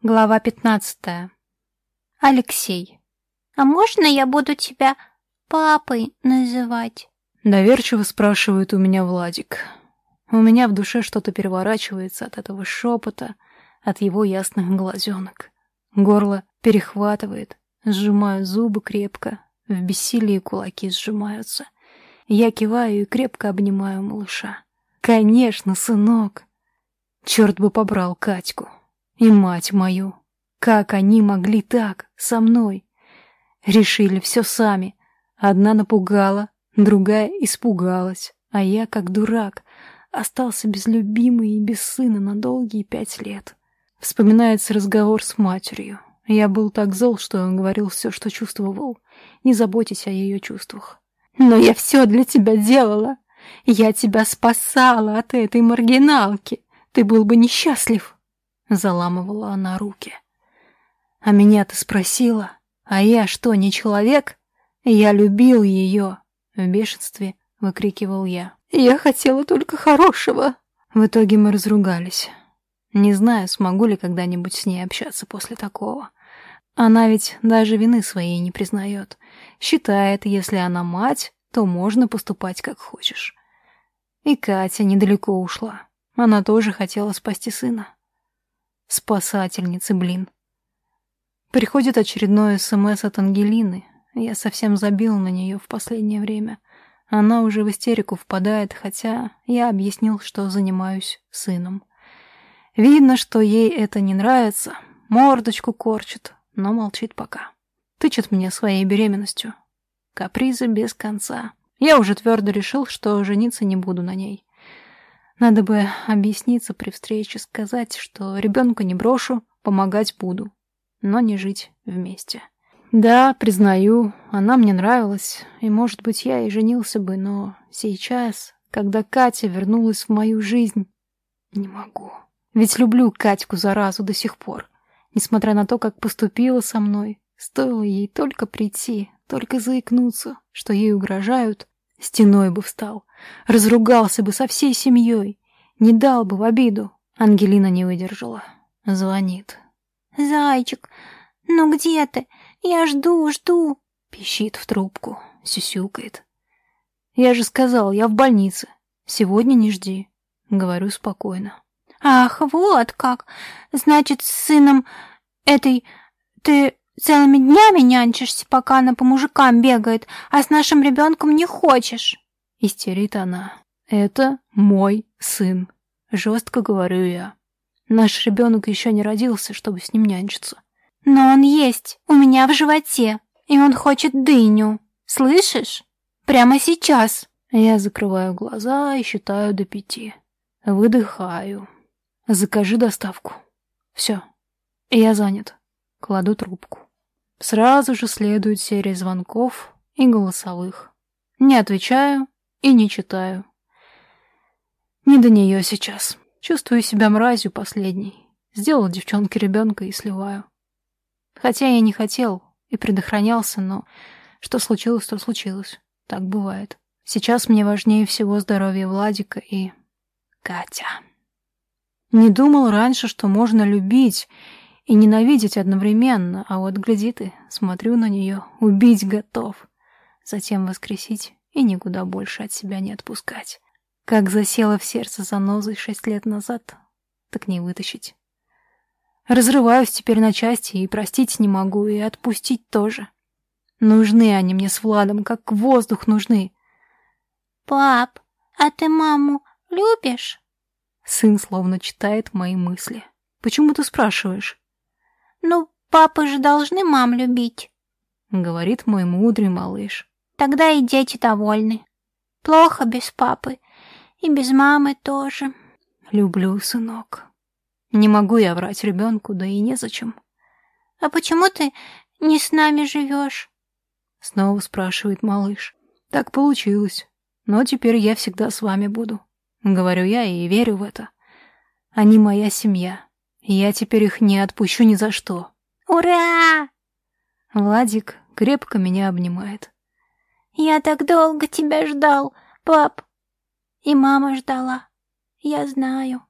Глава пятнадцатая. Алексей. «А можно я буду тебя папой называть?» Доверчиво спрашивает у меня Владик. У меня в душе что-то переворачивается от этого шепота, от его ясных глазенок. Горло перехватывает, сжимаю зубы крепко, в бессилии кулаки сжимаются. Я киваю и крепко обнимаю малыша. «Конечно, сынок!» Черт бы побрал Катьку. И мать мою. Как они могли так, со мной? Решили все сами. Одна напугала, другая испугалась, а я, как дурак, остался без любимой и без сына на долгие пять лет. Вспоминается разговор с матерью. Я был так зол, что он говорил все, что чувствовал. Не заботьтесь о ее чувствах. «Но я все для тебя делала. Я тебя спасала от этой маргиналки. Ты был бы несчастлив». Заламывала она руки. А меня ты спросила, а я что, не человек? Я любил ее. В бешенстве выкрикивал я. Я хотела только хорошего. В итоге мы разругались. Не знаю, смогу ли когда-нибудь с ней общаться после такого. Она ведь даже вины своей не признает. Считает, если она мать, то можно поступать как хочешь. И Катя недалеко ушла. Она тоже хотела спасти сына. Спасательницы, блин. Приходит очередной СМС от Ангелины. Я совсем забил на нее в последнее время. Она уже в истерику впадает, хотя я объяснил, что занимаюсь сыном. Видно, что ей это не нравится. Мордочку корчит, но молчит пока. Тычет мне своей беременностью. Капризы без конца. Я уже твердо решил, что жениться не буду на ней. Надо бы объясниться при встрече, сказать, что ребенка не брошу, помогать буду, но не жить вместе. Да, признаю, она мне нравилась, и, может быть, я и женился бы, но сейчас, когда Катя вернулась в мою жизнь, не могу. Ведь люблю Катьку заразу до сих пор, несмотря на то, как поступила со мной. Стоило ей только прийти, только заикнуться, что ей угрожают, стеной бы встал. Разругался бы со всей семьей. Не дал бы в обиду. Ангелина не выдержала. Звонит. «Зайчик, ну где ты? Я жду, жду!» Пищит в трубку, сюсюкает. «Я же сказал, я в больнице. Сегодня не жди». Говорю спокойно. «Ах, вот как! Значит, с сыном этой ты целыми днями нянчишься, пока она по мужикам бегает, а с нашим ребенком не хочешь?» Истерит она. «Это мой сын», — жестко говорю я. Наш ребенок еще не родился, чтобы с ним нянчиться. «Но он есть, у меня в животе, и он хочет дыню. Слышишь? Прямо сейчас». Я закрываю глаза и считаю до пяти. Выдыхаю. Закажи доставку. Все. Я занят. Кладу трубку. Сразу же следует серия звонков и голосовых. Не отвечаю, и не читаю. Не до нее сейчас. Чувствую себя мразью последней. Сделал девчонке ребенка и сливаю. Хотя я не хотел и предохранялся, но что случилось, то случилось. Так бывает. Сейчас мне важнее всего здоровье Владика и Катя. Не думал раньше, что можно любить и ненавидеть одновременно, а вот гляди ты, смотрю на нее, убить готов, затем воскресить и никуда больше от себя не отпускать. Как засела в сердце занозой шесть лет назад, так не вытащить. Разрываюсь теперь на части и простить не могу, и отпустить тоже. Нужны они мне с Владом, как воздух нужны. «Пап, а ты маму любишь?» Сын словно читает мои мысли. «Почему ты спрашиваешь?» «Ну, папы же должны мам любить», — говорит мой мудрый малыш. Тогда и дети довольны. Плохо без папы. И без мамы тоже. Люблю, сынок. Не могу я врать ребенку, да и незачем. А почему ты не с нами живешь? Снова спрашивает малыш. Так получилось. Но теперь я всегда с вами буду. Говорю я и верю в это. Они моя семья. Я теперь их не отпущу ни за что. Ура! Владик крепко меня обнимает. Я так долго тебя ждал, пап. И мама ждала. Я знаю.